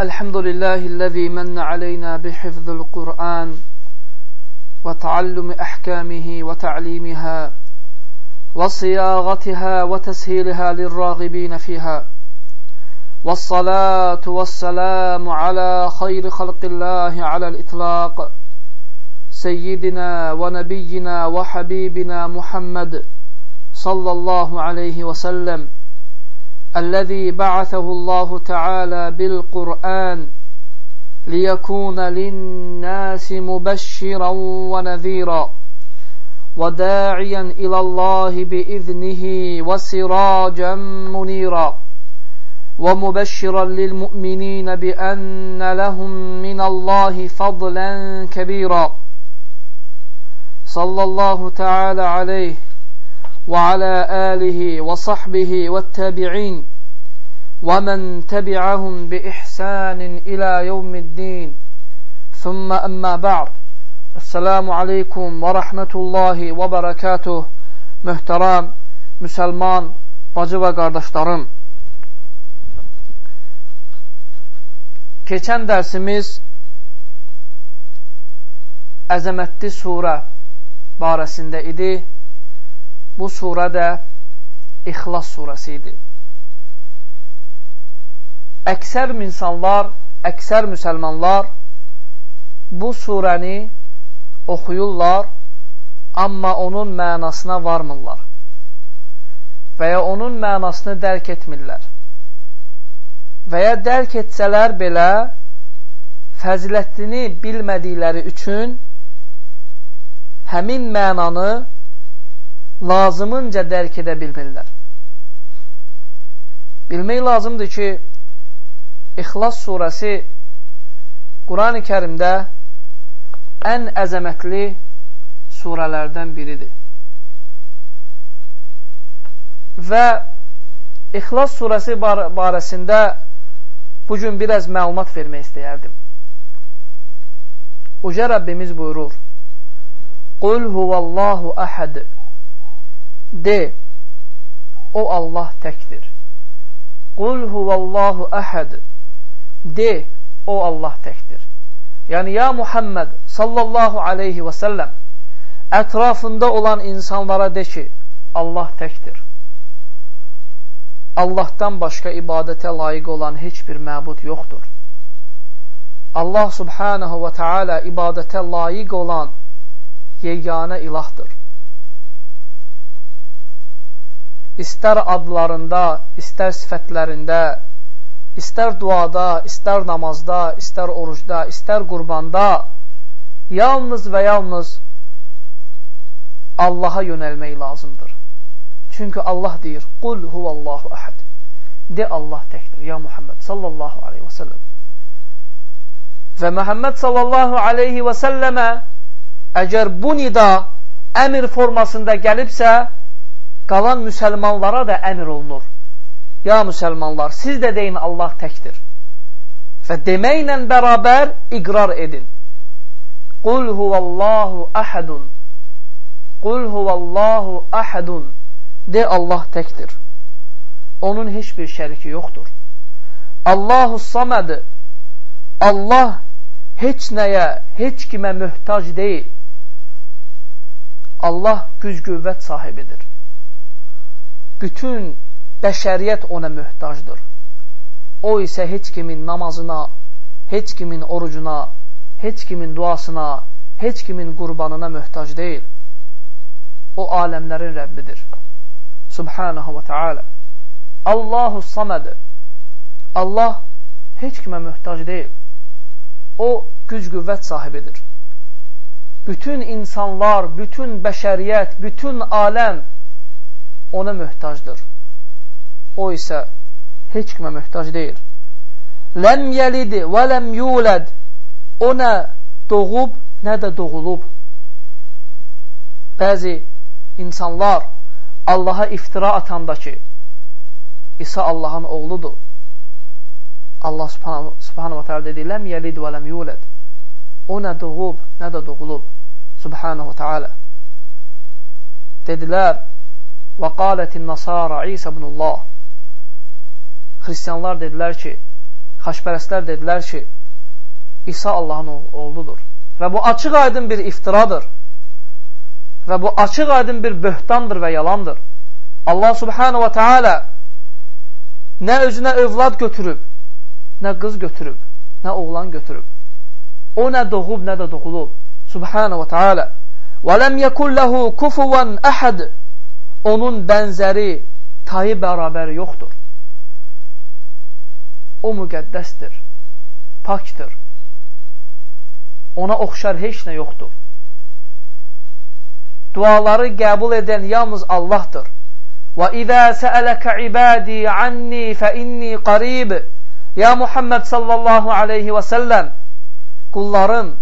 الحمد لله الذي من علينا بحفظ القرآن وتعلم أحكامه وتعليمها وصياغتها وتسهيلها للراغبين فيها والصلاة والسلام على خير خلق الله على الإطلاق سيدنا ونبينا وحبيبنا محمد صلى الله عليه وسلم الذي بعثه الله تعالى بالقرآن ليكون للناس مبشرا ونذيرا وداعيا إلى الله بإذنه وسراجا منيرا ومبشرا للمؤمنين بأن لهم من الله فضلا كبيرا صلى الله تعالى عليه وعلى آله وصحبه والتابعين ومن تبعهم بإحسان إلى يوم الدين. ثم أما بعد السلام عليكم ورحمة الله وبركاته. Möhtərəm müsəlman bacı və qardaşlarım Keçən dərsimiz əzəmətli surə barəsində idi. Bu surə də İxlas surəsi idi. Əksər insanlar, əksər müsəlmanlar bu surəni oxuyurlar, amma onun mənasına varmırlar və ya onun mənasını dərk etmirlər və ya dərk etsələr belə fəzilətlini bilmədikləri üçün həmin mənanı lazımınca dərk edə bilmirlər. Bilmək lazımdır ki, İxlas surəsi Quran-ı kərimdə ən əzəmətli surələrdən biridir. Və İxlas surəsi bar barəsində bugün biraz məlumat vermək istəyərdim. Uca Rəbbimiz buyurur, Qul huvallahu əhəd De, o Allah təkdir. Qul huvallahu əhəd De, o Allah təkdir. Yəni, ya Muhammed sallallahu aleyhi və səlləm ətrafında olan insanlara de ki, Allah təkdir. Allahdan başqa ibadətə layiq olan heç bir məbud yoxdur. Allah subhanahu və teala ibadətə layiq olan yeganə ilahdır. İstər adlarında, istər sifətlərində, istər duada, istər namazda, istər orucda, istər qurbanda, yalnız və yalnız Allaha yönəlmək lazımdır. Çünki Allah deyir, Qul huvallahu əhəd. De Allah təkdir, ya Muhammed sallallahu aleyhi və səlləm. Və Məhəmməd sallallahu aleyhi və səlləmə əgər bu nida əmir formasında gəlibsə, qalan müsəlmanlara da əmir olunur. Ya müsəlmanlar, siz də deyin Allah təkdir. Və deməklə bərabər iqrar edin. Qul huvallahu əhədun. Qul huvallahu əhədun. De Allah təkdir. Onun heç bir şəriki yoxdur. Allahu saməd Allah heç nəyə, heç kimə möhtac deyil. Allah güc qüvvət sahibidir. Bütün bəşəriyyət ona möhtacdır. O isə heç kimin namazına, heç kimin orucuna, heç kimin duasına, heç kimin qurbanına möhtac deyil. O aləmlərin Rəbbidir subhanahu və teala. Allahu saməd. Allah heç kimə möhtac deyil. O, güc qüvvət sahibidir. Bütün insanlar, bütün bəşəriyyət, bütün aləm ona möhtacdır. O isə heç kimə möhtac deyil. Ləm yəlid və ləm yuləd. O nə doğub, nə də doğulub. Bəzi insanlar Allaha iftira atanda ki, İsa Allahın oğludur. Allah subhanahu wa ta'ala dedi, ləm yəlid və ləm yuləd. O nə doğub, nə də doğulub. Subhanahu wa ta'ala. Dedilər, və qalətin nasara İsa ibnullah. Xristiyanlar dedilər ki, xaşpərəstlər dedilər ki, İsa Allahın oğludur. Və bu açıq aydın bir iftiradır. Və bu açıq aydın bir böhtandır və yalandır. Allah subhanahu wa ta'ala nə özünə övlad götürüb, nə qız götürüb, nə oğlan götürüb. O nə doğub, nə də doğulub. Subhanahu. Və ləm yekun lehu kufuvan ahad. Onun bənzəri, tayı bərabəri yoxdur. O müqəddəsdir, pakdır. Ona oxşar heç nə yoxdur. Duaları qəbul edən yalnız Allahdır. Və izə səələkə ibadi anni fə inni qarib. Ya Muhammed sallallahu aleyhi və səlləm, qullarım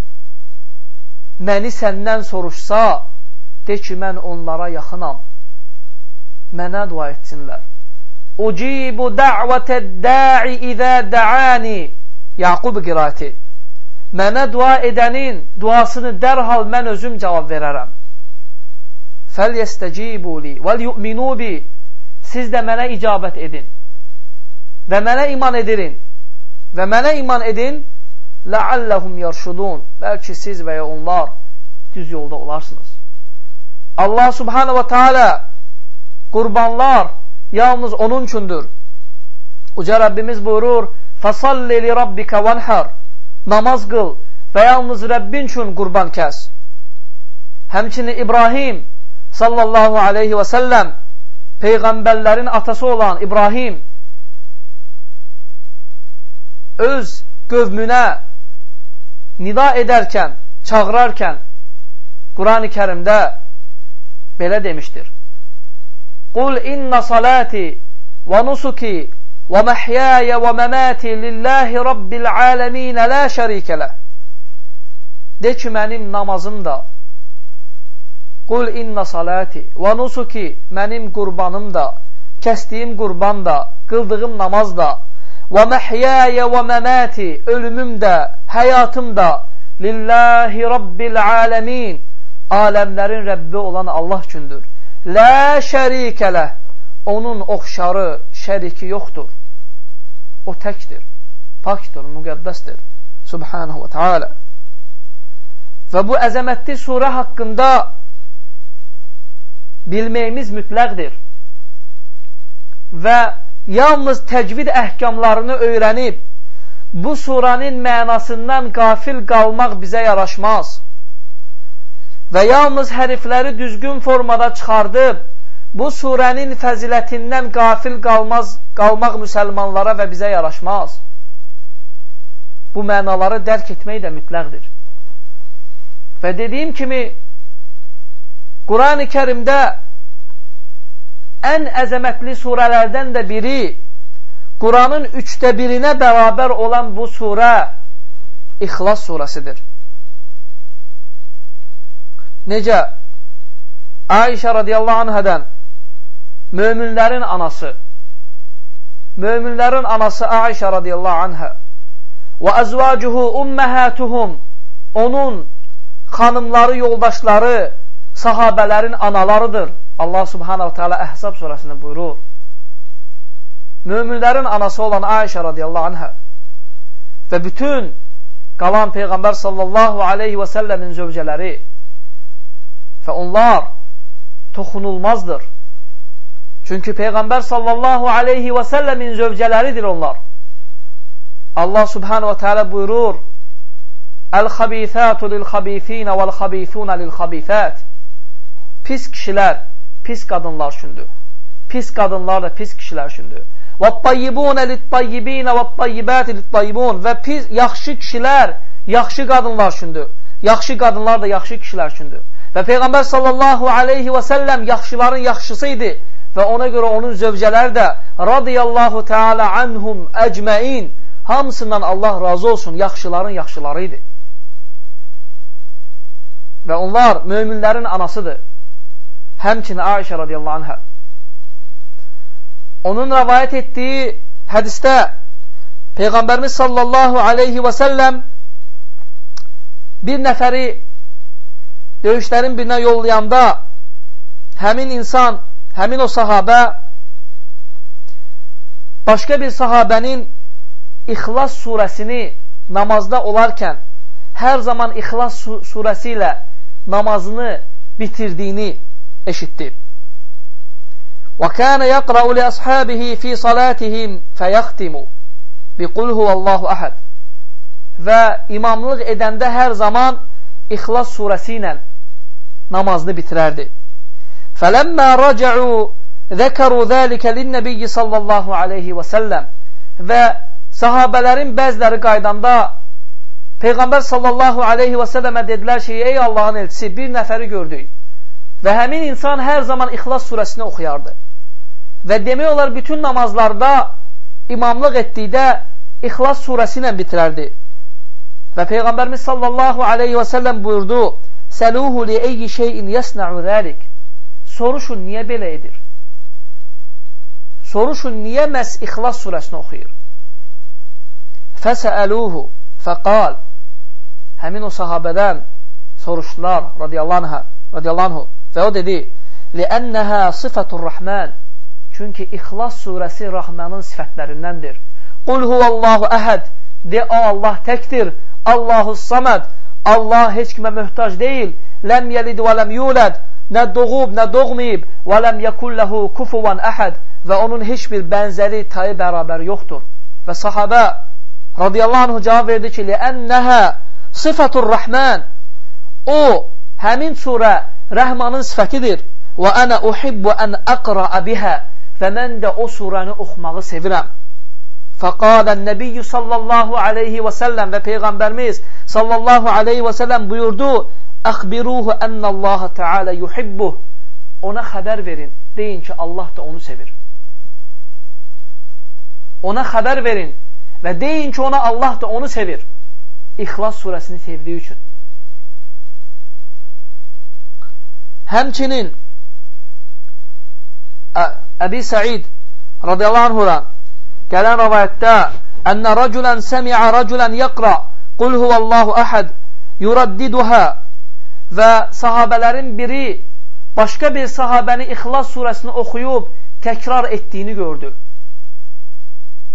məni səndən soruşsa, de ki, mən onlara yaxınam. Mənə dua etsinlər. Ucibu da'vətə da'i izə da'ani. Yaqub qirati. Mənə dua edənin duasını dərhal mən özüm cavab verərəm. Fəlyəstəcibu li vəl-yu'minu bi Siz də mənə icabət edin və mənə iman edirin və mənə iman edin ləalləhum yarşudun bəlkə siz və ya onlar düz yolda olarsınız. Allah subhanə və teala qurbanlar yalnız onun üçündür. Uca Rəbbimiz buyurur, فَصَلِّ لِرَبِّكَ وَنْحَرْ Namaz qıl və yalnız Rəbbin üçün qurban kəs. Həmçinin İbrahim sallallahu aleyhi və səlləm Peyğəmbərlərin atası olan İbrahim öz qövmünə nida edərkən, çağırarkən Quran-ı kərimdə belə demişdir. Qul inna salati və nusuki və məhyaya və məmati lillahi rabbil aləminə la şərikə ləh. De ki, mənim namazım da, Qul inna salati və nusuki mənim qurbanım da, kəsdiyim qurban da, qıldığım namaz da və məhyəyə və məməti ölümüm də, həyatım da lillahi rabbil aləmin aləmlərin Rəbbi olan Allah üçündür. Lə şərikələ onun oxşarı, şəriki yoxdur. O təkdir, pakdır, müqəddəsdir. Subhanahu və Teala. Və bu əzəmətli surə haqqında bilməyimiz mütləqdir. Və yalnız təcvid əhkamlarını öyrənib, bu suranın mənasından qafil qalmaq bizə yaraşmaz. Və yalnız hərfləri düzgün formada çıxardıb, bu surənin fəzilətindən qafil qalmaz, qalmaq müsəlmanlara və bizə yaraşmaz. Bu mənaları dərk etmək də mütləqdir. Və dediyim kimi, Quran-ı kərimdə ən əzəmətli surələrdən də biri, Quranın üçdə birinə bərabər olan bu surə İxlas surəsidir. Necə? Ayşə radiyallahu anhədən möminlərin anası, möminlərin anası Ayşə radiyallahu anhə və əzvacuhu umməhətuhum onun xanımları, yoldaşları, sahabələrin analarıdır. Allah subhanahu teala Əhzab surəsində buyurur. Möminlərin anası olan Ayşə radiyallahu anhə və bütün qalan Peyğəmbər sallallahu aleyhi və səlləmin zövcələri və onlar toxunulmazdır. Çünki Peyğəmbər sallallahu aleyhi və səlləmin zövcələridir onlar. Allah subhanə və teala buyurur, Əl-xabithətu lil-xabithinə vəl-xabithunə lil-xabithət Pis kişilər, pis qadınlar üçündür. Pis qadınlar da pis kişilər üçündür. Və-tayyibunə lit-tayyibinə və-tayyibəti lit-tayyibun Və pis, yaxşı kişilər, yaxşı qadınlar üçündür. Yaxşı qadınlar da yaxşı kişilər üçündür. Və Peyğəmbər sallallahu aleyhi və səlləm yaxşıların yaxşısı idi və ona görə onun zövcələri də radiyallahu teala anhum əcməin hamısından Allah razı olsun, yaxşıların yaxşıları idi. Və onlar möminlərin anasıdır. Həmçinin Aişə radiyallahu anhə. Onun rəvayət etdiyi hədistə Peyğəmbərimiz sallallahu aleyhi və səlləm bir nəfəri döyüşlərin birinə yollayanda həmin insan, həmin o sahabə başqa bir sahabənin İxlas surəsini namazda olarkən hər zaman İxlas surəsi ilə namazını bitirdiyini eşitdi. وَكَانَ يَقْرَأُ لِأَصْحَابِهِ فِي صَلَاتِهِمْ فَيَخْتِمُ بِقُلْ هُوَ اللّٰهُ أَحَدٍ Və imamlıq edəndə hər zaman İxlas surəsi ilə namazını bitirərdi. Fələmmə rəcəu zəkəru zəlikə linnəbiyyi sallallahu aleyhi və səlləm və sahabələrin bəziləri qaydanda Peyğəmbər sallallahu aleyhi və səlləmə dedilər ki, ey Allahın elçisi, bir nəfəri gördük və həmin insan hər zaman İxlas surəsini oxuyardı və demək olar bütün namazlarda imamlıq etdikdə İxlas surəsi ilə bitirərdi və Peyğəmbərimiz sallallahu aleyhi və səlləm buyurdu, Səluhu li eyyi şeyin yəsna'u zəlik. Soruşun, niyə belə edir? Soruşun, niyə məhz İxlas surəsini oxuyur? Fəsəəluhu fəqal Həmin o sahabədən soruşdular radiyallahu, radiyallahu və o dedi Liənnəhə sıfətur rəhmən Çünki İxlas surəsi Rahmanın sifətlərindəndir. Qul huvəllahu əhəd De, o Allah təkdir. Allahu saməd Allah heç kimə möhtac deyil. Ləm yəlid və ləm yuləd. Nə doğub, nə doğmayıb. Və ləm yəkulləhu kufuvan əhəd. Və onun heç bir bənzəri, tayı bərabər yoxdur. Və sahabə radiyallahu anhu cavab verdi ki, Ləənnəhə sıfətur rəhmən. O, həmin surə rəhmanın sifətidir. Və ənə uhibbu ən əqra'a bihə. Və mən də o surəni oxumağı sevirəm. Fəqalən Nəbiyyü sallallahu aleyhi və səlləm və Peyğəmbərimiz sallallahu aleyhi və səlləm buyurdu, Əxbiruhu ənəllaha tealə yuhibbuh. Ona xəbər verin, deyin ki, Allah da onu sevir. Ona xəbər verin və deyin ki, ona Allah da onu sevir. İxlas surəsini sevdiyi üçün. Həmçinin Əbi Səid radiyallahu anhudan Gələn rəvayətdə Ənə rəculən səmiə rəculən yəqra Qul huvəllahu əhəd yuraddiduhə və sahabələrin biri başqa bir sahabəni İxlas surəsini oxuyub təkrar etdiyini gördü.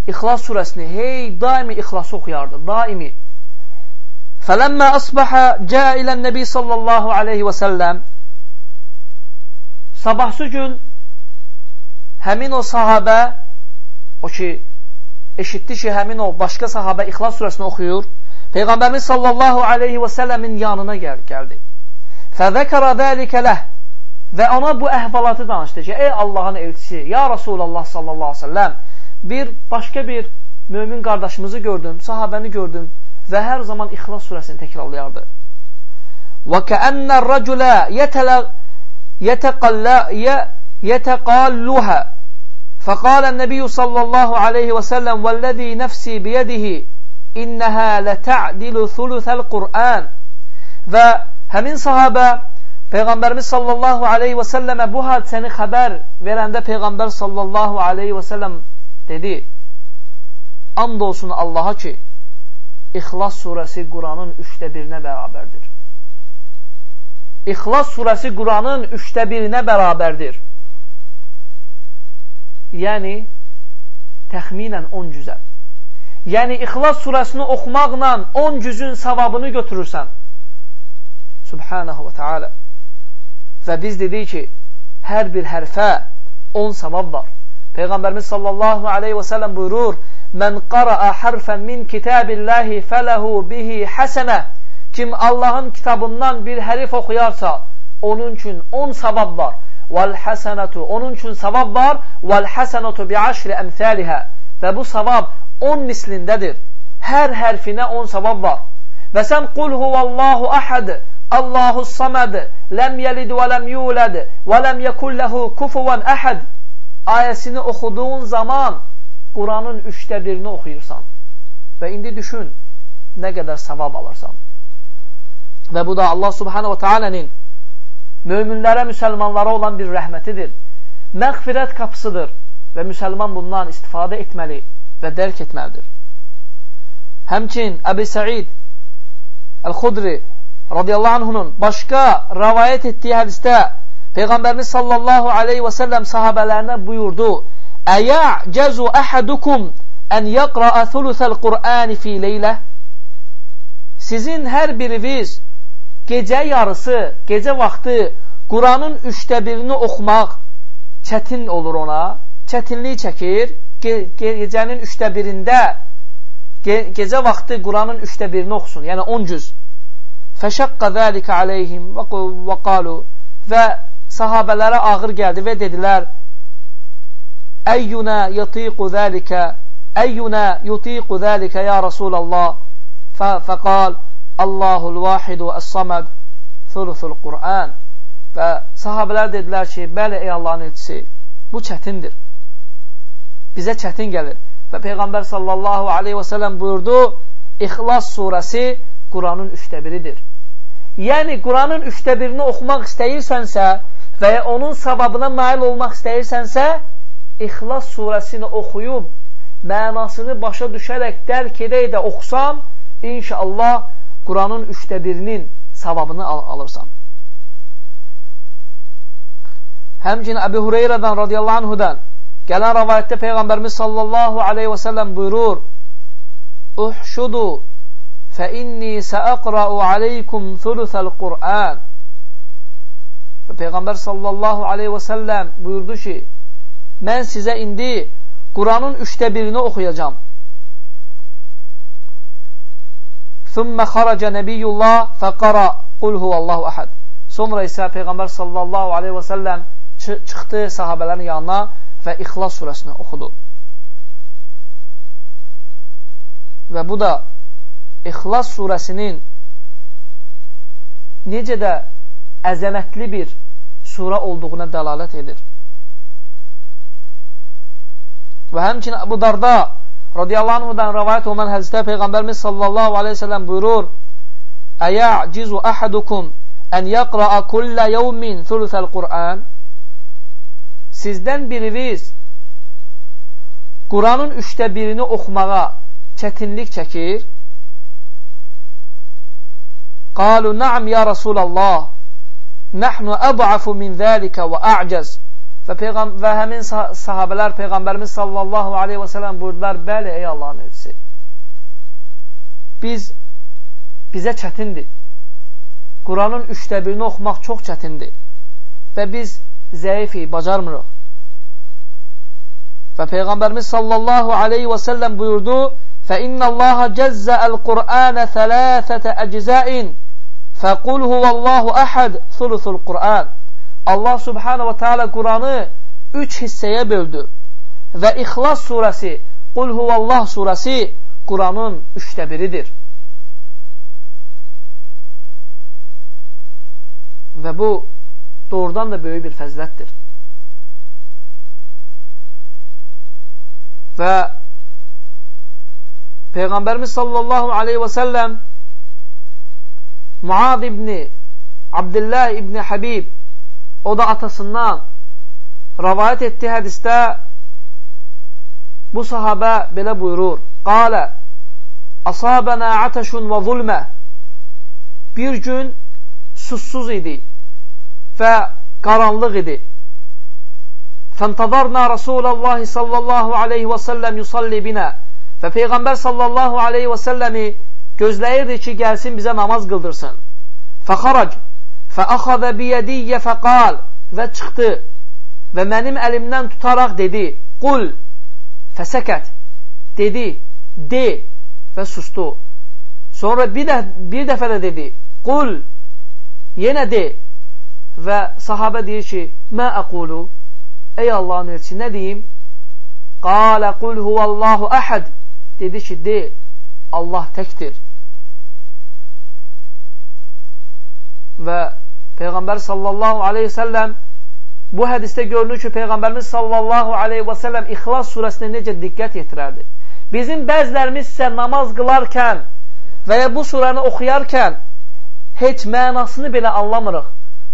İxlas surəsini hey daimi İxlası oxuyardı, daimi. Fələmmə əsbəhə cəə ilən nəbi sallallahu aleyhi və səlləm sabahsı gün həmin o sahabə o ki, eşitdi ki, həmin o başqa sahabə İxlas surəsini oxuyur, Peyğəmbərimiz sallallahu aleyhi və səlləmin yanına gəl gəldi. Fəzəkərə zəlikə ləh və ona bu əhvalatı danışdı ki, ey Allahın elçisi, ya Rasulallah sallallahu aleyhi və səlləm, bir başqa bir mömin qardaşımızı gördüm, sahabəni gördüm və hər zaman İxlas surəsini təkrarlayardı. Və kəənnər rəculə yətəqalluhə فقال النبي صلى الله عليه وسلم والذي نفسي بيده إنها لتعدل ثلث القرآن ve hemin sahabe Peygamberimiz sallallahu aleyhi ve selleme bu hadiseni haber verende Peygamber sallallahu aleyhi ve sellem dedi andolsun Allah'a ki İhlas suresi Kur'an'ın üçte birine beraberdir. İhlas suresi Kur'an'ın üçte birine beraberdir. Yəni təxminən 10 cüzə. Yəni İxlas surəsini oxumaqla 10 cüzün savabını götürürsən. Subhanahu və Teala. Və biz dedik ki, hər bir hərfə 10 savab var. Peyğəmbərimiz sallallahu aleyhi və səlləm buyurur, Mən qara'a hərfən min kitabillahi fələhu bihi həsənə. Kim Allahın kitabından bir hərif oxuyarsa, onun üçün 10 savab var. Vəl həsənətu, onun üçün savab var. Vəl həsənətu bi aşri əmthəlihə. Və bu savab 10 mislindədir. Hər hərfinə 10 savab var. Və sən qul huvəllahu əhəd, Allahu saməd, ləm yəlid və ləm yuləd, və ləm yəkulləhu kufuvan əhəd ayəsini oxuduğun zaman Quranın üçdə birini oxuyursan. Və indi düşün, nə qədər savab alırsan. Və bu da Allah subhanə və tealənin möminlərə, müsəlmanlara olan bir rəhmətidir. Məğfirət qapısıdır və müsəlman bundan istifadə etməli və dərk etməlidir. Həmçin Əbi Səid Əl-Xudri radiyallahu anhunun başqa rəvayət etdiyi hədistə Peyğəmbərimiz sallallahu aleyhi və səlləm sahabələrinə buyurdu Əyəcəzu əhədukum ən yaqra'a thuluthal Qur'ani fi leylə Sizin hər biriniz gecə yarısı, gecə vaxtı Quranın üçdə birini oxumaq çətin olur ona, çətinlik çəkir. Ge ge gecənin üçdə birində, ge gecə vaxtı Quranın üçdə birini oxusun, yəni 10 cüz. Fəşəqqa zəlikə aleyhim və qalu və sahabələrə ağır gəldi və dedilər, Əyyuna yatiqu zəlikə, əyyuna yutiqu zəlikə ya Rasulallah. Fə, fəqal, Allahul vahidu əs-samad thuluthul Qur'an və sahabələr dedilər ki, bəli ey Allahın elçisi, bu çətindir. Bizə çətin gəlir. Və Peyğəmbər sallallahu aleyhi və sələm buyurdu, İxlas surəsi Quranın üçdə biridir. Yəni, Quranın üçdə birini oxumaq istəyirsənsə və ya onun sababına nail olmaq istəyirsənsə, İxlas surəsini oxuyub, mənasını başa düşərək dərk edək də oxusam, inşallah Quranın üçdə birinin savabını al alırsan. Həmçin Əbi Hureyrədən radiyallahu anhudan gələn rəvayətdə Peyğəmbərimiz sallallahu aleyhi və səlləm buyurur, Uhşudu fə inni səəqra'u aleykum thuluthəl Qur'an və Peyğəmbər sallallahu aleyhi və səlləm buyurdu ki, mən sizə indi Quranın üçdə birini oxuyacam. Thumma xaraca Nəbiyyullah fəqara qul huvallahu əhəd. Sonra isə Peyğəmbər sallallahu aleyhi və səlləm çıxdı sahabələrin yanına və İxlas surəsini oxudu. Və bu da İxlas surəsinin necə də əzəmətli bir sura olduğuna dəlalət edir. Və həmçin Əbu Darda radiyallahu anhudan rəvayət olunan hədisdə Peyğəmbərimiz sallallahu aleyhi ve sellem buyurur Əyə'cizu əhadukum ən yəqra'a kullə yevmin thuluthəl Qur'an Sizdən biriniz Quranın üçdə birini oxumağa çətinlik çəkir. Qalu na'am ya Rasulallah. Nahnu ad'afu min zalika və a'caz. Və, Peyğəm və həmin sahabələr Peyğəmbərimiz sallallahu aleyhi və sələm buyurdular, bəli, ey Allahın elçisi, biz, bizə çətindir. Quranın üçdə birini oxumaq çox çətindir və biz zəifik, bacarmırıq. Və Peyğəmbərimiz sallallahu aleyhi və səlləm buyurdu, فَإِنَّ اللَّهَ جَزَّأَ الْقُرْآنَ ثَلَاثَةَ أَجْزَاءٍ فَقُلْ هُوَ اللَّهُ أَحَدْ ثُلُثُ الْقُرْآنِ Allah subhanə və teala Quranı üç hissəyə böldü və İxlas surəsi, Qul huvallah surəsi Quranın üçdə biridir. Və bu doğrudan da böyük bir fəzilətdir. Və Peyğəmbərimiz sallallahu aleyhi və səlləm Muad ibni Abdullah ibni Habib o da atasından rəvayət etdiyi hədisdə bu sahabə belə buyurur. Qalə Asabənə atəşun və zulmə Bir gün sussuz idi və qaranlıq idi. Fəntədarna Rasulallah sallallahu aleyhi və səlləm yusalli binə və Peyğəmbər sallallahu aleyhi və səlləmi gözləyirdi ki, gəlsin bizə namaz qıldırsın. Fəxarac Fəəxəzə biyədiyyə fəqal və çıxdı və mənim əlimdən tutaraq dedi, qul fəsəkət dedi, de və sustu. Sonra bir, də, bir dəfə də dedi, qul yenə de və sahabə deyir ki, mə əqulu ey Allahın elçi, nə deyim? Qalə qul huvallahu əhəd dedi ki, de, Allah təkdir. Və Peyğəmbər sallallahu aleyhi və səlləm bu hədisdə görünür ki, Peyğəmbərimiz sallallahu aleyhi və səlləm İxlas surəsinə necə diqqət yetirərdi. Bizim bəzilərimiz isə namaz qılarkən və ya bu surəni oxuyarkən heç mənasını belə anlamırıq.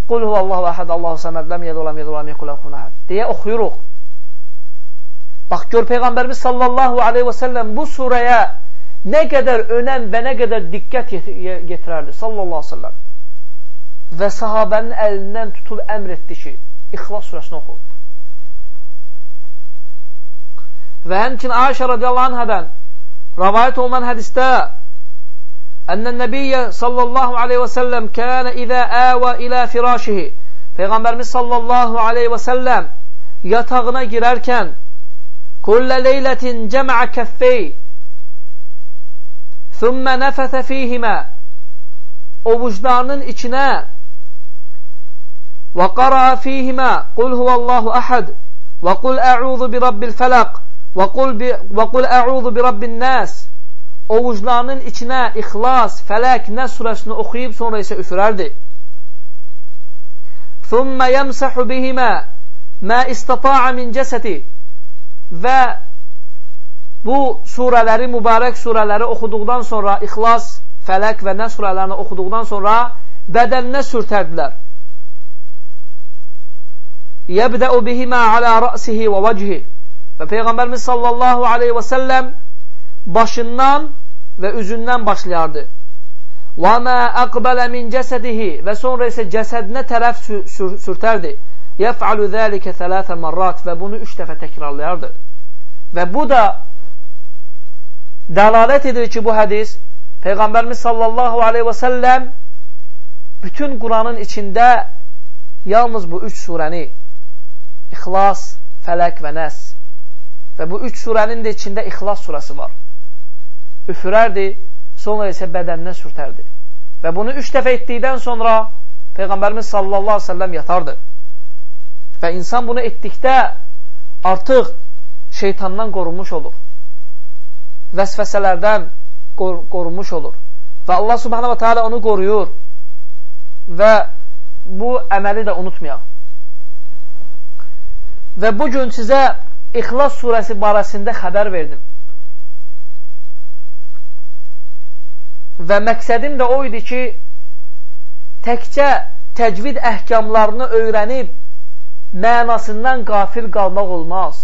Qul huvallahu əhəd, Allahu səməd, ləm yedulam, yedulam, yekuləkun əhəd deyə oxuyuruq. Bax, gör Peyğəmbərimiz sallallahu aleyhi və səlləm bu surəyə nə qədər önəm və nə qədər diqqət yetirərdi sallallahu aleyhi və səlləm və sahabənin əlindən tutub əmr etdi ki, İxlas surəsini oxu. və həmçin Ayşə radiyallahu anhədən rəvayət olunan hədistə Ənnən Nəbiyyə sallallahu aleyhi və səlləm kənə idə əvə ilə firashihi Peyğəmbərimiz sallallahu aleyhi və səlləm yatağına girərkən kullə leylətin cəmə kəffey thümmə nəfəthə fihimə ovuclarının içinə əhəd və qul ə'udhu bi rabbil fələq Və qul, bi, və qul ə'udhu bi rabbin nəs ovuclarının içinə İxlas, Fələk, Nəs surəsini oxuyub sonra isə üfürərdi. Thumma yamsahu bihimə mə istata'a min cəsədi və bu surələri, mübarək surələri oxuduqdan sonra İxlas, Fələk və Nəs surələrini oxuduqdan sonra bədəninə sürtərdilər. Yəbdəu bihimə alə rəsihi və vəcihi Və Peyğəmbərimiz sallallahu aleyhi və səlləm başından və üzündən başlayardı. Və mə əqbələ min cəsədihi və sonra isə cəsədinə tərəf sür sür sürtərdi. Yəf'alu zəlikə thələthə marrat və bunu üç dəfə təkrarlayardı. Və bu da dəlalət edir ki, bu hədis Peyğəmbərimiz sallallahu aleyhi və səlləm bütün Quranın içində yalnız bu üç surəni İxlas, Fələq və Nəs Və bu üç surənin də içində İxlas surəsi var. Üfürərdi, sonra isə bədəninə sürtərdi. Və bunu üç dəfə etdikdən sonra Peyğəmbərimiz sallallahu aleyhi ve sellem yatardı. Və insan bunu etdikdə artıq şeytandan qorunmuş olur. Vəsvəsələrdən qor qorunmuş olur. Və Allah subhanahu wa ta'ala onu qoruyur. Və bu əməli də unutmayaq. Və bugün sizə İxlas surəsi barəsində xəbər verdim. Və məqsədim də o idi ki, təkcə təcvid əhkamlarını öyrənib, mənasından qafil qalmaq olmaz.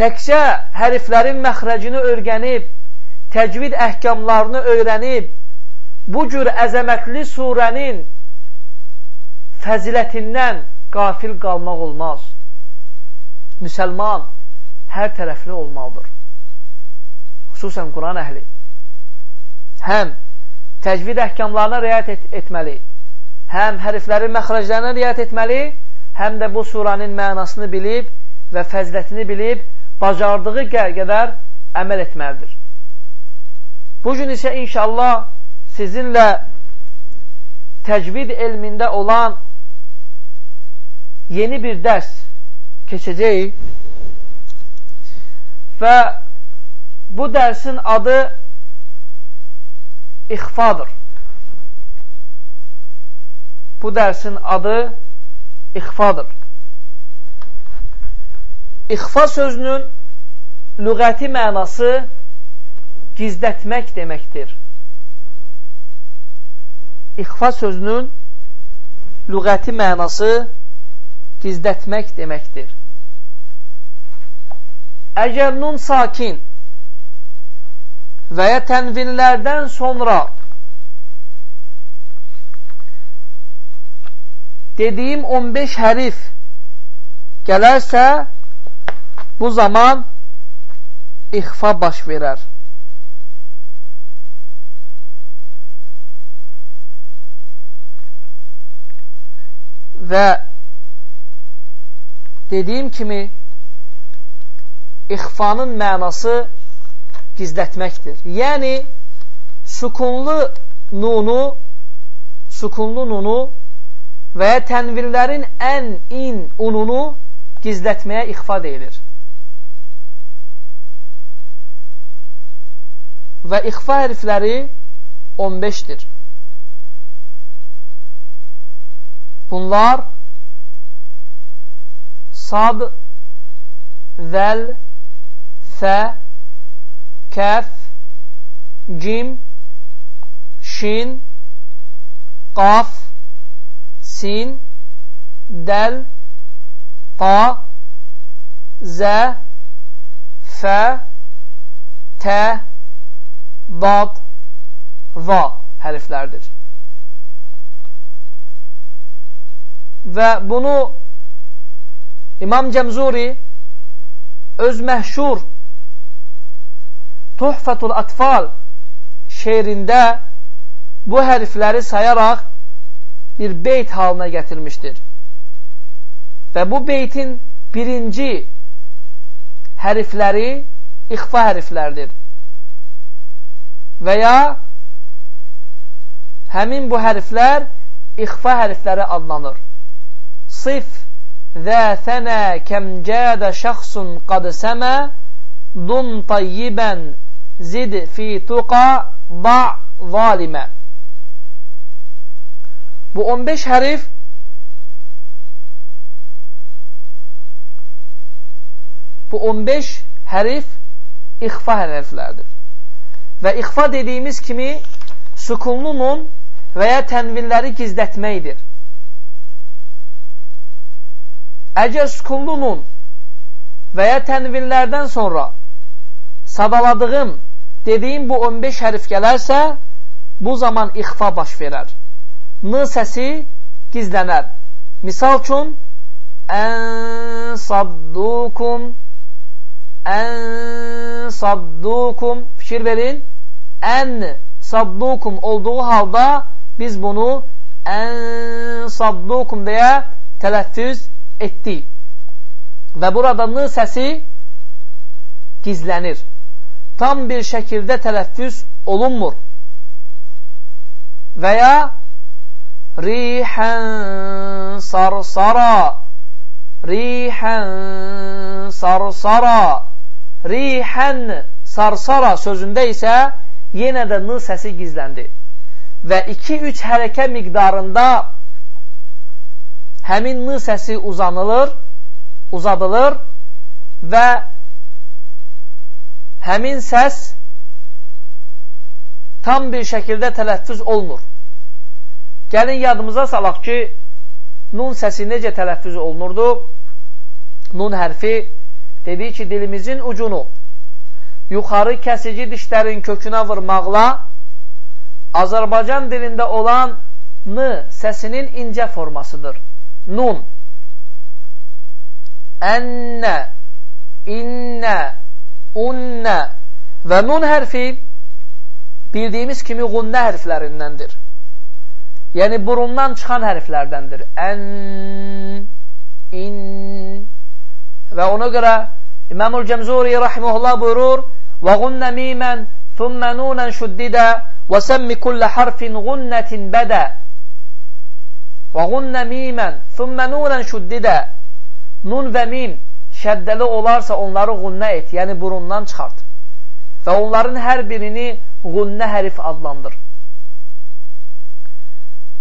Təkcə hərflərin məxrəcini öyrənib, təcvid əhkamlarını öyrənib, bu cür əzəmətli surənin fəzilətindən qafil qalmaq olmaz müsəlman hər tərəfli olmalıdır. Xüsusən Quran əhli. Həm təcvid əhkamlarına riayət et etməli, həm hərflərin məxrəclərinə riayət etməli, həm də bu suranın mənasını bilib və fəzilətini bilib, bacardığı qədər əməl etməlidir. Bugün isə inşallah sizinlə təcvid elmində olan yeni bir dərs keçəcəyik və bu dərsin adı ixfadır. Bu dərsin adı ixfadır. İxfa sözünün lügəti mənası gizlətmək deməkdir. İxfa sözünün lügəti mənası gizlətmək deməkdir. Əgər nun sakin və ya tənvinlərdən sonra dediyim 15 hərif gələrsə, bu zaman ixfa baş verər. Və dediyim kimi ixfanın mənası gizlətməkdir. Yəni, sukunlu nunu, sukunlu nunu və ya tənvirlərin ən in ununu gizlətməyə ixfa deyilir. Və ixfa hərfləri 15-dir. Bunlar sad, zəl, fə, kəf, cim, şin, qaf, sin, dəl, ta, zə, fə, tə, dad, va hərflərdir. Və bunu İmam Cəmzuri öz məşhur Tuhfatul Atfal şeirində bu hərfləri sayaraq bir beyt halına gətirmişdir. Və bu beytin birinci hərfləri ixfa hərflərdir. Və ya həmin bu hərflər ixfa hərfləri adlanır. Sif və sənə kəmcədə şəxsun qad səmə dun tayyibən zid fi tuqa da zalimə Bu 15 hərif Bu 15 hərif ixfa hərflərdir. Və ixfa dediyimiz kimi sukunlu nun və ya tənvilləri gizlətməkdir. Əgər sukunlu nun və ya tənvinlərdən sonra sadaladığım, dediyim bu 15 hərif gələrsə, bu zaman ixfa baş verər. N səsi gizlənər. Misal üçün, ən saddukum, ən saddukum, fikir verin, ən saddukum olduğu halda biz bunu ən saddukum deyə tələffüz etdik. Və burada n səsi gizlənir. Tam bir şəkildə tələffüz olunmur. Və ya rihən sarsara rihən sarsara rihən sarsara sözündə isə yenə də n səsi gizləndi. Və 2-3 hərəkə miqdarında həmin n səsi uzanılır, uzadılır və həmin səs tam bir şəkildə tələffüz olunur. Gəlin yadımıza salaq ki, nun səsi necə tələffüz olunurdu? Nun hərfi dedik ki, dilimizin ucunu yuxarı kəsici dişlərin kökünə vurmaqla Azərbaycan dilində olan n səsinin incə formasıdır nun ənnə innə unnə və nun hərfi bildiyimiz kimi qunnə hərflərindəndir. Yəni burundan çıxan hərflərdəndir. Ən, in və ona görə İmamul Cəmzuri rahimehullah buyurur: "Və qunnə mimən, thumma nunan şuddidə və səmmi kullə harfin qunnatin bədə." Və qunnə mimən, thümmə nunən şuddidə. Nun və mim şəddəli olarsa onları qunnə et, yəni burundan çıxart. Və onların hər birini qunnə hərif adlandır.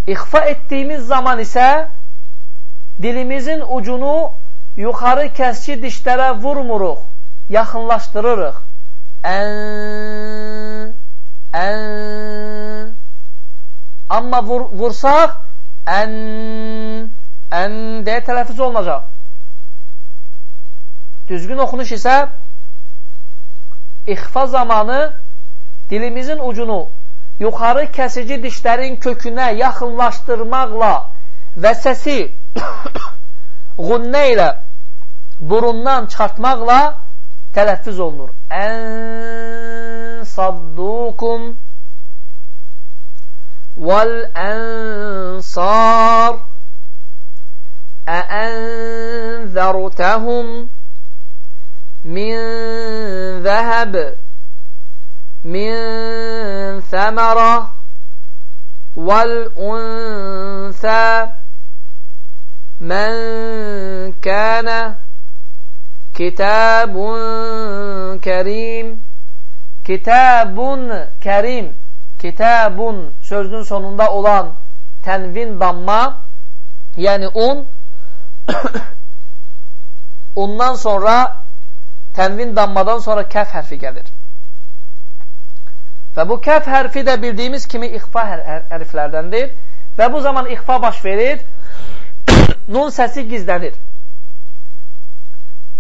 İxfa etdiyimiz zaman isə dilimizin ucunu yuxarı kəski dişlərə vurmuruq, yaxınlaşdırırıq. Ən, ən. Amma vur, vursaq ən, ən deyə tələffüz olunacaq. Düzgün oxunuş isə ixfa zamanı dilimizin ucunu yuxarı kəsici dişlərin kökünə yaxınlaşdırmaqla və səsi qunnə ilə burundan çıxartmaqla tələffüz olunur. Ən saddukum والأنصار أأنذرتهم من ذهب من ثمرة والأنثى من كان كتاب كريم كتاب كريم. Kitabun sözünün sonunda olan tənvin damma, yəni un, undan sonra tənvin dammadan sonra kəf hərfi gəlir. Və bu kəf hərfi də bildiyimiz kimi ixfa hərflərdəndir və bu zaman ixfa baş verir, nun səsi gizlənir.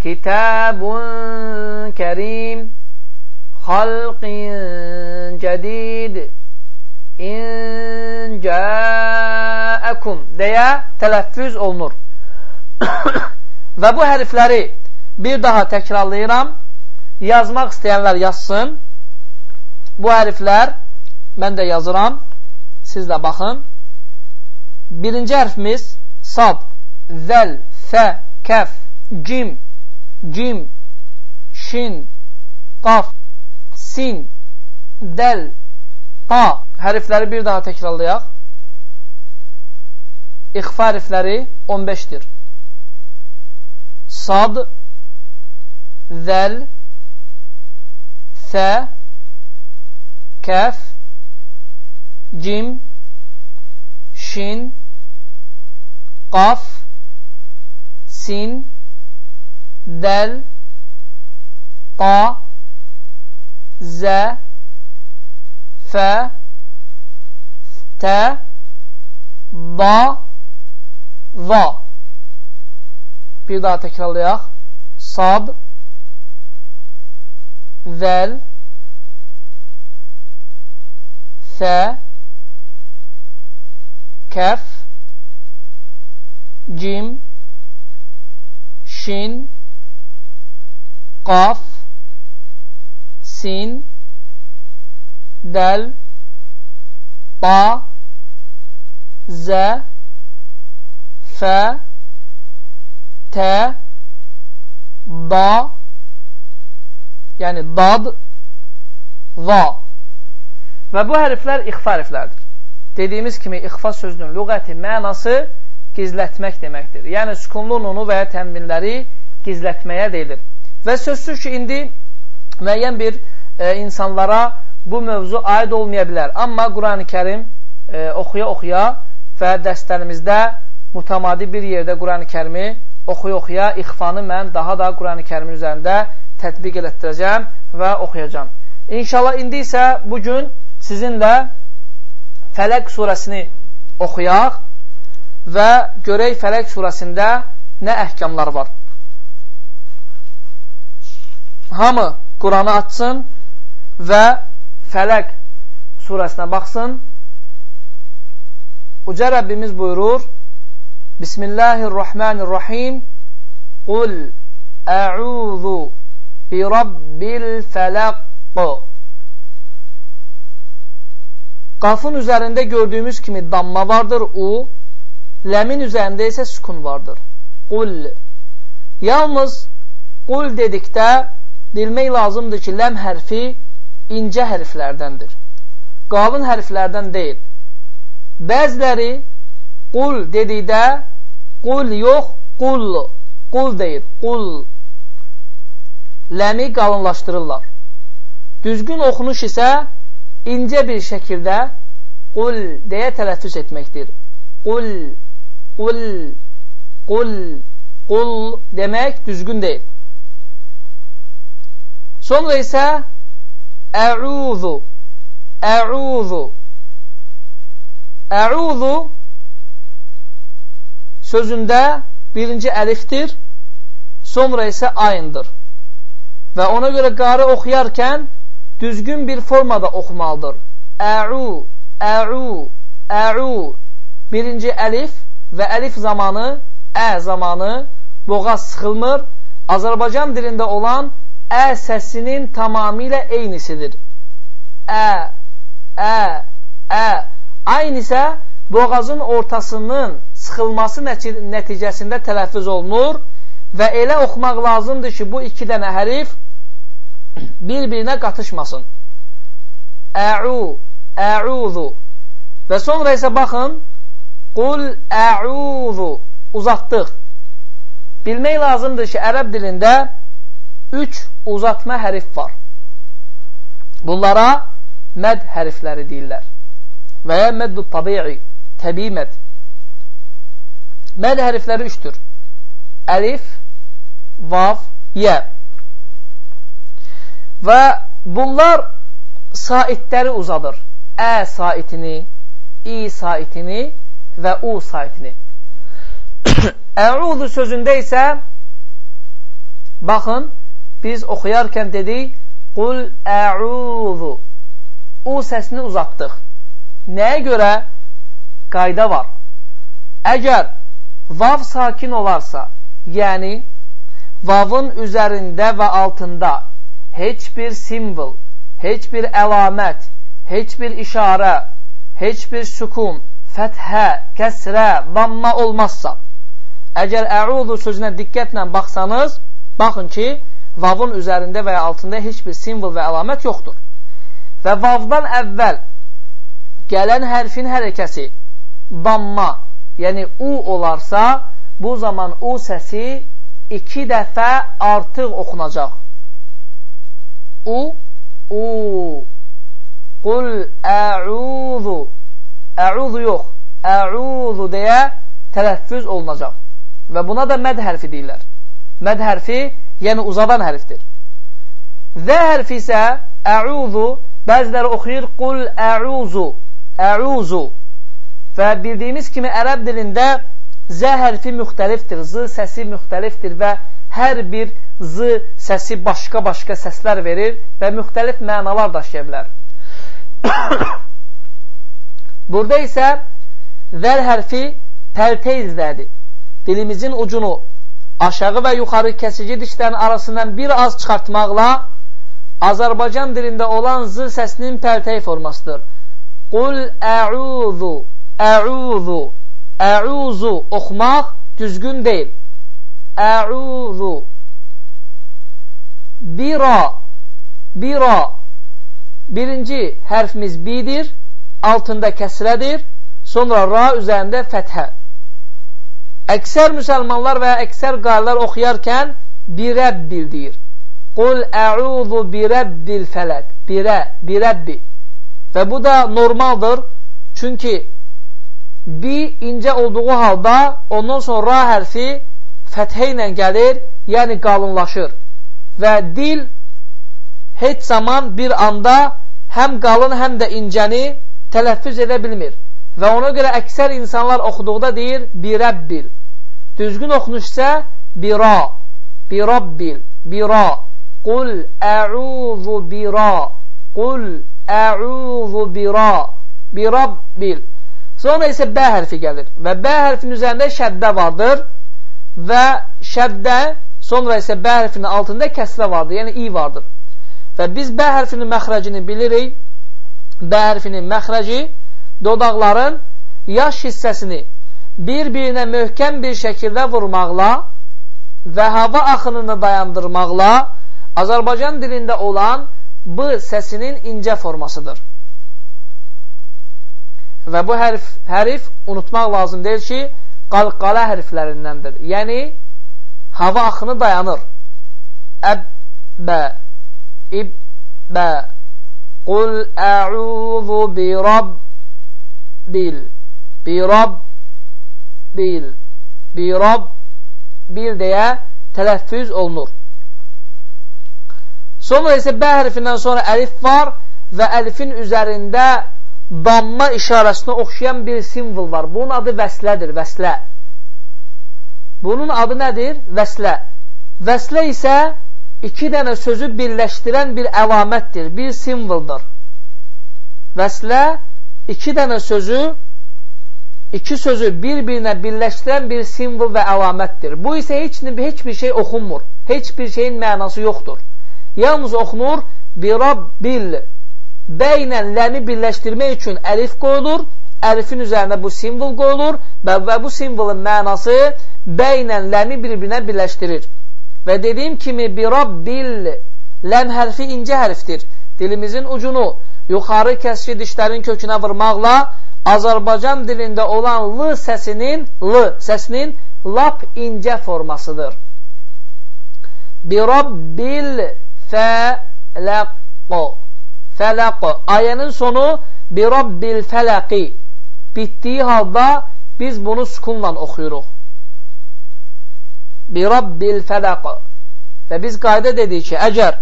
Kitabun kərim xalqin cədid in cəəkum deyə tələffüz olunur. Və bu hərfləri Bir daha təkrarlayıram. Yazmaq istəyənlər yazsın. Bu hərflər mən də yazıram. Siz də baxın. Birinci hərfimiz sad, zəl, fə, kəf, cim, cim, şin, qaf, sin, dəl, ta hərfləri bir daha təkrarlayaq. İxfa hərfləri 15-dir. Sad, zəl, sə, kəf, cim, şin, qaf, sin, dəl, ta, zə, fə, tə, da, va. Bir daha təkrarlayaq. Sad, zəl, sə, kəf, cim, şin, qaf, sin, dəl, ba, zə, fə, tə, da, yəni dad, va. Və bu hərflər ixfa hərflərdir. Dediyimiz kimi ixfa sözünün lüğəti mənası gizlətmək deməkdir. Yəni sükunlu nunu və ya tənvinləri gizlətməyə deyilir. Və sözsüz ki, indi müəyyən bir e, insanlara bu mövzu aid olmaya bilər. Amma Quran-ı Kərim e, oxuya-oxuya və dərslərimizdə mütəmadi bir yerdə Quran-ı Kərimi oxuya-oxuya ixfanı mən daha da Quran-ı Kərimin üzərində tətbiq elətdirəcəm və oxuyacam. İnşallah indi isə bugün sizinlə Fələq surəsini oxuyaq və görək Fələq surəsində nə əhkamlar var. Hamı Quranı açsın və Fələq surəsinə baxsın. Uca Rəbbimiz buyurur, Bismillahirrahmanirrahim Qul ə'udhu bi rabbil fələq Qafın üzərində gördüyümüz kimi damma vardır, u, ləmin üzərində isə sükun vardır. Qul. Yalnız qul dedikdə bilmək lazımdır ki, ləm hərfi incə hərflərdəndir. Qalın hərflərdən deyil. Bəziləri qul dedikdə qul yox, qul, qul deyir, qul. Ləmi qalınlaşdırırlar. Düzgün oxunuş isə incə bir şəkildə qul deyə tələffüz etməkdir. Qul, qul, qul, qul demək düzgün deyil. Sonra isə Ə'udhu Ə'udhu Ə'udhu sözündə birinci əlifdir, sonra isə ayındır. Və ona görə qarı oxuyarkən düzgün bir formada oxumalıdır. Ə'u, ə'u, ə'u birinci əlif və əlif zamanı, ə zamanı boğaz sıxılmır. Azərbaycan dilində olan ə səsinin tamamilə eynisidir. Ə, ə, ə. Ayn isə boğazın ortasının sıxılması nəticəsində tələffüz olunur və elə oxumaq lazımdır ki, bu iki dənə hərif bir-birinə qatışmasın. Ə'u, ə'udhu. Və sonra isə baxın, qul ə'udhu. Uzatdıq. Bilmək lazımdır ki, ərəb dilində üç uzatma hərif var. Bunlara məd hərfləri deyirlər. Və ya məddü tabi'i, təbii məd. Məd hərfləri üçdür. Əlif, vav, yə. Və bunlar saitləri uzadır. Ə saitini, i saitini və u saitini. Əudu sözündə isə baxın, biz oxuyarkən dedik, Qul ə'udhu. U səsini uzatdıq. Nəyə görə? Qayda var. Əgər vav sakin olarsa, yəni vavın üzərində və altında heç bir simvol, heç bir əlamət, heç bir işarə, heç bir sükun, fəthə, kəsrə, damma olmazsa, əgər əudu sözünə diqqətlə baxsanız, baxın ki, vavın üzərində və ya altında heç bir simvol və əlamət yoxdur. Və vavdan əvvəl gələn hərfin hərəkəsi damma, yəni u olarsa, bu zaman u səsi iki dəfə artıq oxunacaq. U, u, qul ə'udhu, ə'udhu yox, ə'udhu deyə tələffüz olunacaq. Və buna da məd hərfi deyirlər. Məd hərfi, yəni uzadan hərfdir. Zə hərfi isə ə'udhu, bəziləri oxuyur qul ə'uzu, ə'uzu. Və bildiyimiz kimi ərəb dilində Z hərfi müxtəlifdir, Z səsi müxtəlifdir və hər bir Z səsi başqa-başqa səslər verir və müxtəlif mənalar daşıya bilər. Burada isə zər hərfi pəlteyzdədir. Dilimizin ucunu aşağı və yuxarı kəsici dişlərin arasından bir az çıxartmaqla Azərbaycan dilində olan Z səsinin pəltey formasıdır. Qul ə'udhu, ə'udhu Əuzu oxumaq düzgün deyil. Əuzu Bira Bira Birinci hərfimiz bidir, altında kəsrədir, sonra ra üzərində fəthə. Əksər müsəlmanlar və əksər qarlar oxuyarkən birəbbil deyir. Qul əuzu birəbbil fələq. Birə, birəbbi. Və bu da normaldır. Çünki bi incə olduğu halda ondan sonra ra hərfi fəthə ilə gəlir, yəni qalınlaşır. Və dil heç zaman bir anda həm qalın, həm də incəni tələffüz edə bilmir. Və ona görə əksər insanlar oxuduqda deyir birəbbil. Düzgün oxunuş isə bira, birabbil, bira. Qul ə'udhu bira, qul ə'udhu bira, birabbil. Sonra isə bə hərfi gəlir və bə hərfinin üzərində şəddə vardır və şəddə sonra isə bə hərfinin altında kəsrə vardır, yəni i vardır. Və biz bə hərfinin məxrəcini bilirik. Bə hərfinin məxrəci dodaqların yaş hissəsini bir-birinə möhkəm bir şəkildə vurmaqla və hava axınını dayandırmaqla Azərbaycan dilində olan b səsinin incə formasıdır. Və bu hərf, hərif unutmaq lazım deyil ki, qalqala hərflərindəndir. Yəni, hava axını dayanır. Əbbə, ibbə, qul ə'udhu bi rabbil, bi rabbil, bi rabbil deyə tələffüz olunur. Sonra isə bə hərfindən sonra əlif var və əlifin üzərində damma işarəsinə oxşayan bir simvol var. Bunun adı vəslədir, vəslə. Bunun adı nədir? Vəslə. Vəslə isə iki dənə sözü birləşdirən bir əlamətdir, bir simvoldur. Vəslə iki dənə sözü iki sözü bir-birinə birləşdirən bir simvol və əlamətdir. Bu isə heç, heç bir şey oxunmur. Heç bir şeyin mənası yoxdur. Yalnız oxunur birabbil bə ilə ləmi birləşdirmək üçün əlif qoyulur, əlifin üzərinə bu simvol qoyulur və, və bu simvolun mənası bə ilə ləmi bir-birinə birləşdirir. Və dediyim kimi, birabbil, ləm hərfi incə hərfdir. Dilimizin ucunu yuxarı kəski dişlərin kökünə vurmaqla Azərbaycan dilində olan l səsinin, l səsinin lap incə formasıdır. Birabbil fələq fələq. Ayənin sonu bi rabbil fələqi bitdiyi halda biz bunu sukunla oxuyuruq. Bi rabbil fələq. Və biz qayda dedik ki, əgər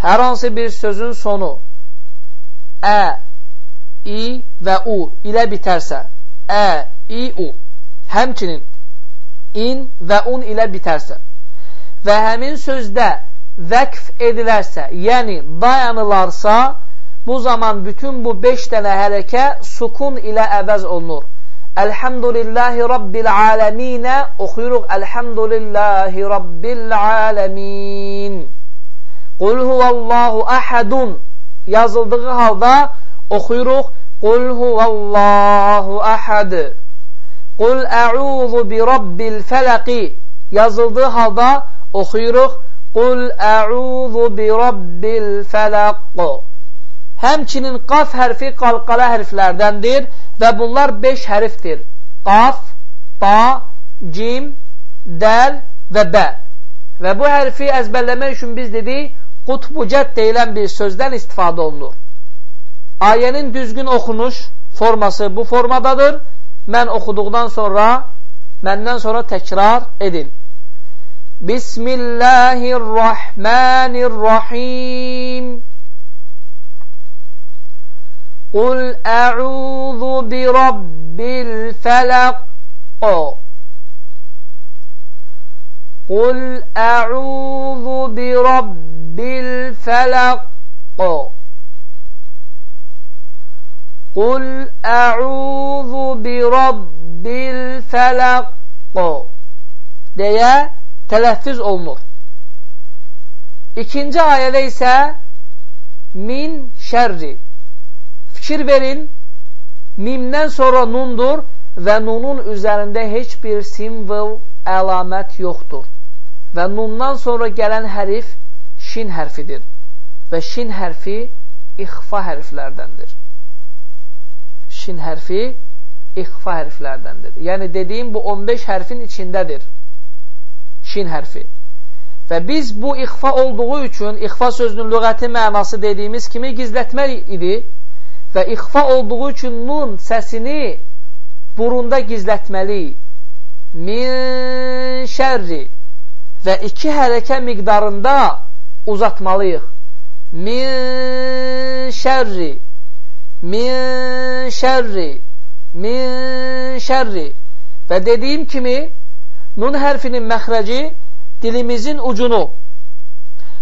hər hansı bir sözün sonu ə, i və u ilə bitərsə, ə, i, u, həmçinin in və un ilə bitərsə və həmin sözdə vəqf edilərsə, yəni dayanılarsa, bu zaman bütün bu beş dənə hərəkə sukun ilə əvəz olunur. Elhamdülillahi Rabbil aləminə oxuyuruq. Elhamdülillahi Rabbil aləmin. Qul huvallahu əhədun yazıldığı halda oxuyuruq Qul huvallahu əhəd. Qul ə'udhu bi rabbil fələqi yazıldığı halda oxuyuruq Qul ə'udhu bi rabbil fələq. Həmçinin qaf hərfi qalqala hərflərdəndir və bunlar 5 hərfdir. Qaf, ba, cim, dəl və bə. Və bu hərfi əzbərləmək üçün biz dedik, xutbucət deyilən bir sözdən istifadə olunur. Ayənin düzgün oxunuş forması bu formadadır. Mən oxuduqdan sonra, məndən sonra təkrar edin. Bismillahirrahmanirrahim Qul ə'udhu bi rabbil fələq Qul ə'udhu bi rabbil rabbil falaq Qul a'udhu bi rabbil falaq deyə tələffüz olunur. İkinci ayədə isə min şərri. Fikir verin mimdən sonra nundur və nunun üzərində heç bir simvol əlamət yoxdur. Və nundan sonra gələn hərif şin hərfidir və şin hərfi ixfa hərflərdəndir. Şin hərfi ixfa hərflərdəndir. Yəni, dediyim bu 15 hərfin içindədir şin hərfi. Və biz bu ixfa olduğu üçün, ixfa sözünün lüğəti mənası dediyimiz kimi gizlətmək idi və ixfa olduğu üçün nun səsini burunda gizlətməli. Min şərri və iki hərəkə miqdarında uzatmalıyıq. Min şərri min şərri min şərri və dediyim kimi nun hərfinin məxrəci dilimizin ucunu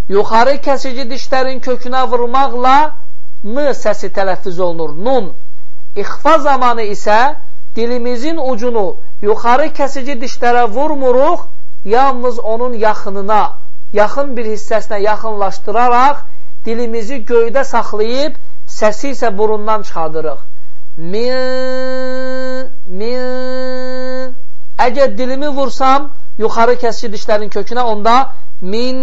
yuxarı kəsici dişlərin kökünə vurmaqla n səsi tələffüz olunur, nun. İxfa zamanı isə dilimizin ucunu yuxarı kəsici dişlərə vurmuruq, yalnız onun yaxınına, yaxın bir hissəsinə yaxınlaşdıraraq dilimizi göydə saxlayıb, səsi isə burundan çıxardırıq. Min, min. Əgər dilimi vursam, yuxarı kəsici dişlərin kökünə onda min,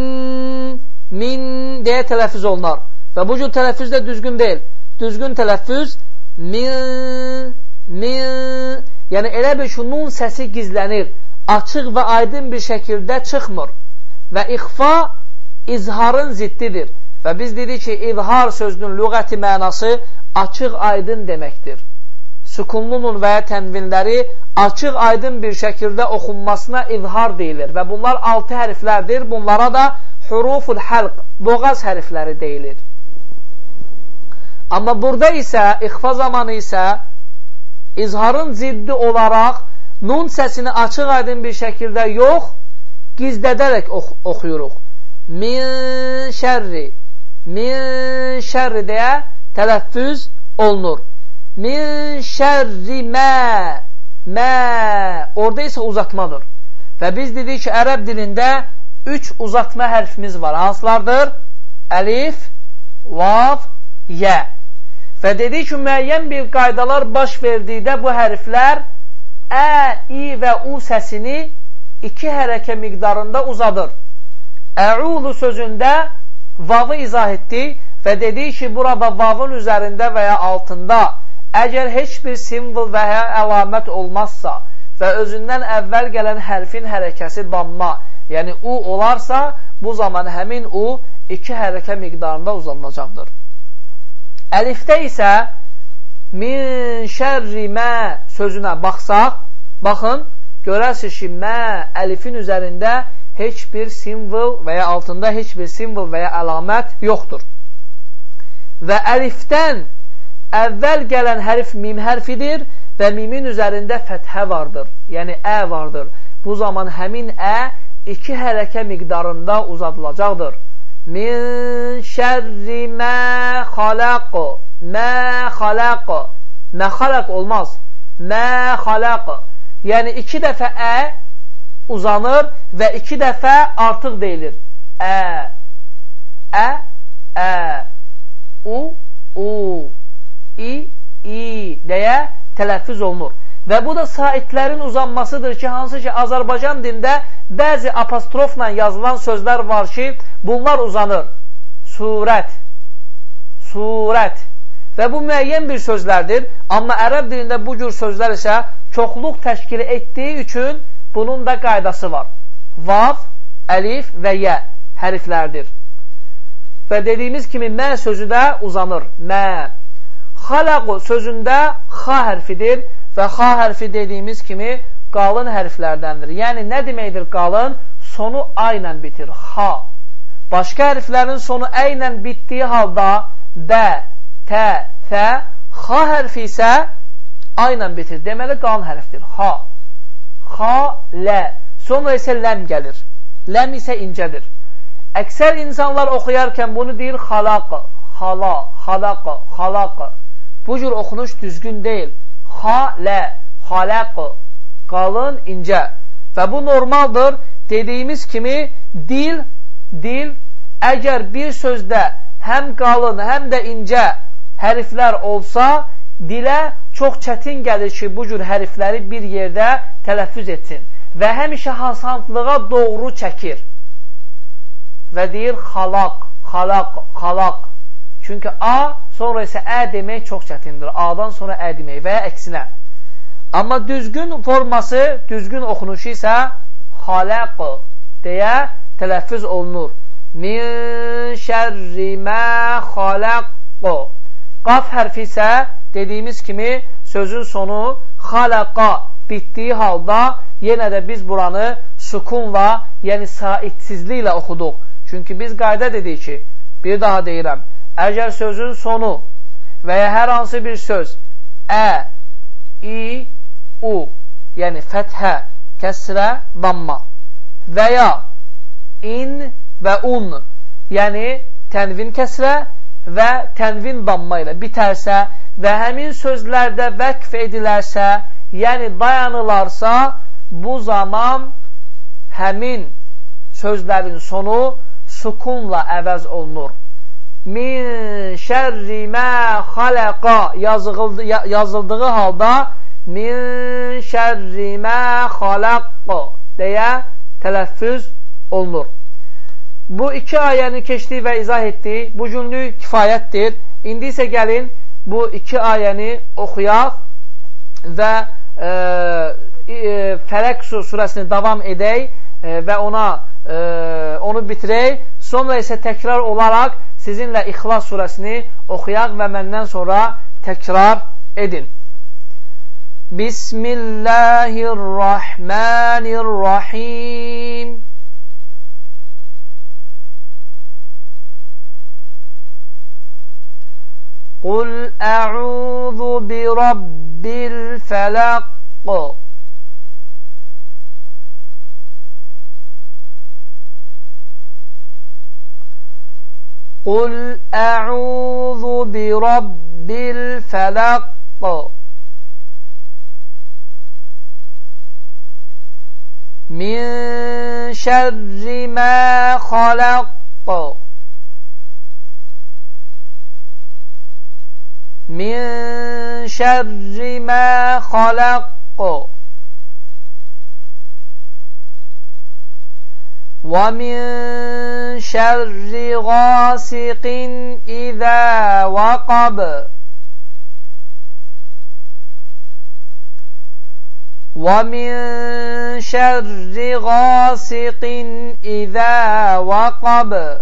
min deyə tələffüz olunar. Və bu cür tələffüz də düzgün deyil. Düzgün tələffüz min, min, yəni elə bir ki, nun səsi gizlənir, açıq və aydın bir şəkildə çıxmır. Və ixfa izharın ziddidir. Və biz dedik ki, izhar sözünün lüğəti mənası açıq, aydın deməkdir. Sükunlu nun və ya tənvinləri açıq, aydın bir şəkildə oxunmasına izhar deyilir. Və bunlar altı hərflərdir. Bunlara da huruful həlq, boğaz hərfləri deyilir. Amma burada isə, ixfa zamanı isə izharın ciddi olaraq nun səsini açıq aydın bir şəkildə yox, gizlədərək ox oxuyuruq. Min şərri, min şərri deyə tələffüz olunur. Min şərri mə, mə, orada isə uzatmadır. Və biz dedik ki, ərəb dilində üç uzatma hərfimiz var. Hansılardır? Əlif, vav, yə. Və dedik ki, müəyyən bir qaydalar baş verdikdə bu hərflər ə, i və u səsini iki hərəkə miqdarında uzadır. Ə'udu sözündə vavı izah etdik və dedik ki, burada vavın üzərində və ya altında əgər heç bir simvol və ya əlamət olmazsa və özündən əvvəl gələn hərfin hərəkəsi damma, yəni u olarsa, bu zaman həmin u iki hərəkə miqdarında uzanılacaqdır. Əlifdə isə min şərri mə sözünə baxsaq, baxın, görərsiniz ki, mə əlifin üzərində heç bir simvol və ya altında heç bir simvol və ya əlamət yoxdur. Və əlifdən əvvəl gələn hərf mim hərfidir və mimin üzərində fəthə vardır, yəni ə vardır. Bu zaman həmin ə iki hərəkə miqdarında uzadılacaqdır. Min şərri mə xaləq Mə xaləq Mə xaləq olmaz. Mə xalaq. Yəni iki dəfə ə uzanır və iki dəfə artıq deyilir. Ə, ə, ə, u, u, i, i deyə tələffüz olunur. Və bu da saitlərin uzanmasıdır ki, hansı ki, Azərbaycan dində bəzi apostrofla yazılan sözlər var ki, bunlar uzanır. Surət, surət. Və bu müəyyən bir sözlərdir, amma ərəb dilində bu cür sözlər isə çoxluq təşkil etdiyi üçün bunun da qaydası var. Vav, əlif və yə hərflərdir. Və dediyimiz kimi mə sözü də uzanır. Mə. Xalaqu sözündə xa hərfidir və xa hərfi dediyimiz kimi qalın hərflərdəndir. Yəni, nə deməkdir qalın? Sonu a ilə bitir. Xa. Başqa hərflərin sonu ə ilə bitdiyi halda bə, tə, fə, xa hərfi isə a ilə bitir. Deməli, qalın hərfdir. Xa. Xa, lə. Sonra isə ləm gəlir. Ləm isə incədir. Əksər insanlar oxuyarkən bunu deyir xalaq, xala, xalaq, xalaq. Bu cür oxunuş düzgün deyil. Xa, lə, xalaq, qalın, incə. Və bu normaldır. Dediyimiz kimi dil, dil əgər bir sözdə həm qalın, həm də incə hərflər olsa, dilə çox çətin gəlir ki, bu cür hərfləri bir yerdə tələffüz etsin və həmişə hasantlığa doğru çəkir və deyir xalaq, xalaq, xalaq. Çünki A, sonra isə Ə demək çox çətindir. A-dan sonra Ə demək və ya əksinə. Amma düzgün forması, düzgün oxunuşu isə xaləq deyə tələffüz olunur. Min şərri mə xaləq Qaf hərfi isə dediyimiz kimi sözün sonu xaləqa bitdiyi halda yenə də biz buranı sukunla, yəni saitsizliklə oxuduq. Çünki biz qayda dedik ki, bir daha deyirəm, əgər sözün sonu və ya hər hansı bir söz ə, i, u, yəni fəthə, kəsrə, damma və ya in və un, yəni tənvin kəsrə və tənvin damma ilə bitərsə və həmin sözlərdə vəqf edilərsə, yəni dayanılarsa, bu zaman həmin sözlərin sonu sukunla əvəz olunur. Min şərri mə xaləqa yazıldığı halda min şərri mə xalaq deyə tələffüz olunur. Bu iki ayəni keçdik və izah etdik. Bu günlük kifayətdir. İndi isə gəlin bu iki ayəni oxuyaq və e, e, Fələq surəsini davam edək e, və ona e, onu bitirək. Sonra isə təkrar olaraq sizinlə İxlas surəsini oxuyaq və məndən sonra təkrar edin. Bismillahirrahmanirrahim. قل أعوذ برب الفلق قل أعوذ برب الفلق من شر ما خلق من شر ما خلق ومن شر غاسق إذا وقب ومن شر غاسق إذا وقب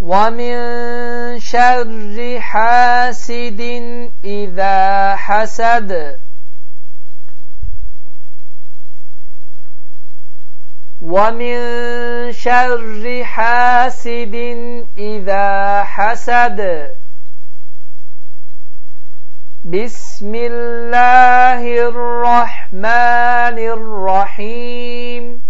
ومن شر حاسد إذا حسد ومن شر حاسد إذا حسد بسم الله الرحمن الرحيم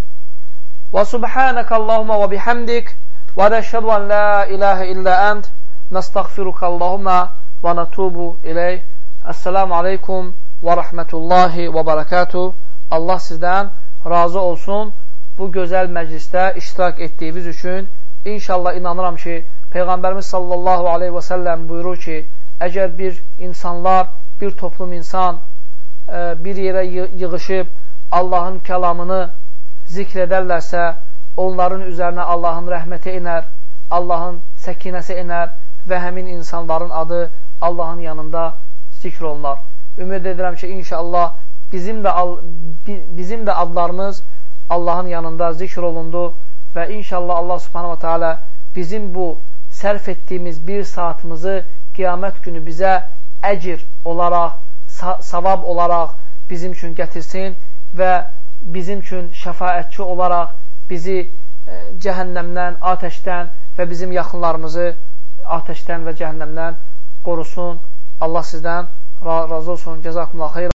Və subhanəkə Allahumma və bihamdik və nəşhədu an la ilahə illə ənd nəstəğfiruka Allahumma və nətubu iləyh. Əssəlamu aleykum və rəhmətullahi və bərəkatuh. Allah sizdən razı olsun bu gözəl məclisdə iştirak etdiyimiz üçün. İnşallah inanıram ki, Peyğəmbərimiz sallallahu aleyhi və səlləm buyurur ki, əgər bir insanlar, bir toplum insan e, bir yerə yığışıb Allahın kəlamını zikr edərlərsə, onların üzərinə Allahın rəhməti inər, Allahın səkinəsi inər və həmin insanların adı Allahın yanında zikr olunar. Ümid edirəm ki, inşallah bizim də, bizim də adlarımız Allahın yanında zikr olundu və inşallah Allah subhanahu wa ta'ala bizim bu sərf etdiyimiz bir saatımızı qiyamət günü bizə əcir olaraq, savab olaraq bizim üçün gətirsin və bizim üçün şəfaətçi olaraq bizi e, cəhənnəmdən, atəşdən və bizim yaxınlarımızı atəşdən və cəhənnəmdən qorusun. Allah sizdən razı olsun. Cəzakumullah xeyr.